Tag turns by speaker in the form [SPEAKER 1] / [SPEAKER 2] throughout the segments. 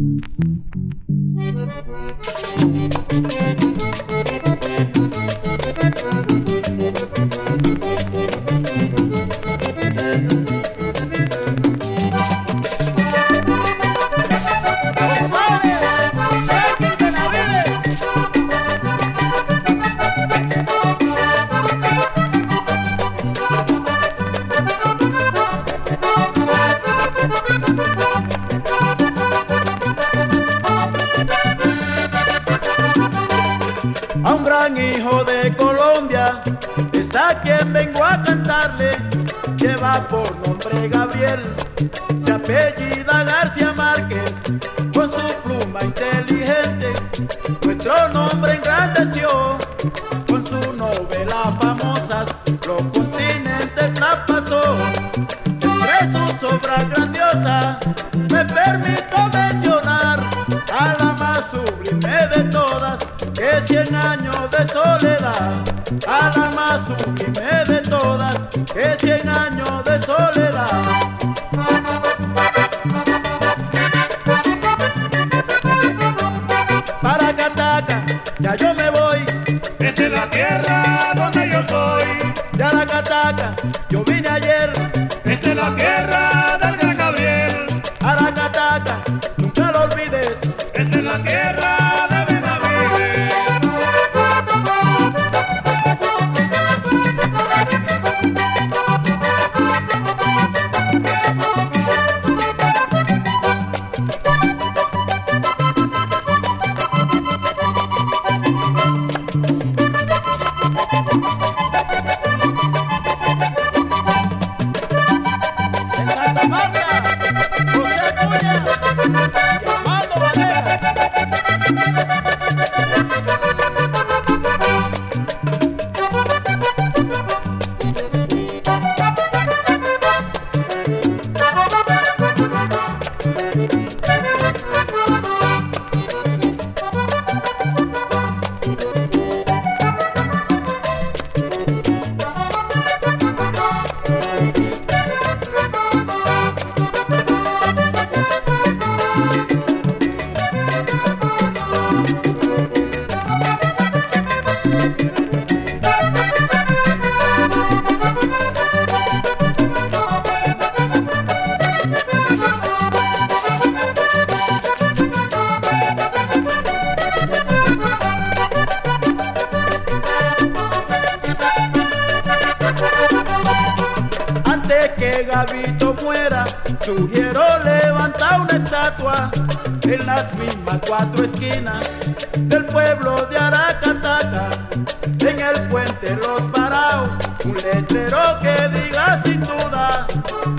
[SPEAKER 1] Thank you. Hijo de Colombia, es a quien vengo a cantarle, lleva por nombre Gabriel, se apellida García Márquez, con su pluma inteligente, nuestro nombre engrandeció, con su novela famosas, los continentes traspasó, entre sus obras grandiosas, me permito mencionar a la más sublime de que cien años de soledad, a la más sublime de todas, que cien años de soledad. Para Cataca, ya yo me voy, Que Gavito muera, sugiero levantar una estatua en las mismas cuatro esquinas del pueblo de Aracataca. En el puente Los Paraos, un letrero que diga sin duda,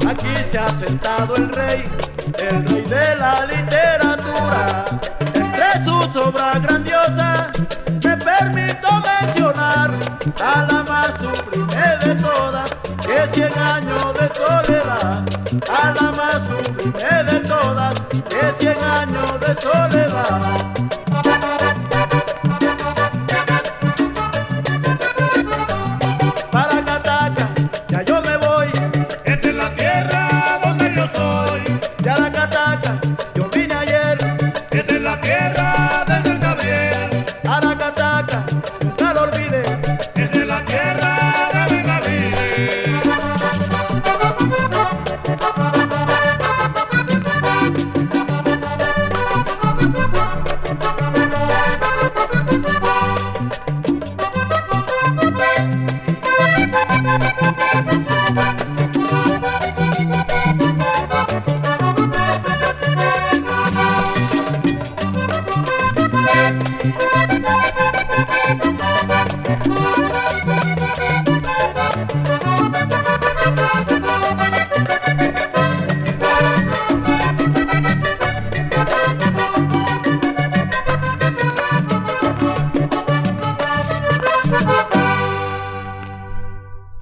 [SPEAKER 1] aquí se ha sentado el rey, el rey de la literatura. Entre sus obras grandiosas, me permito mencionar a la más sublime de todas, que cien años de soledad, a la más sublime de todas, que cien años de soledad. Para Cataca,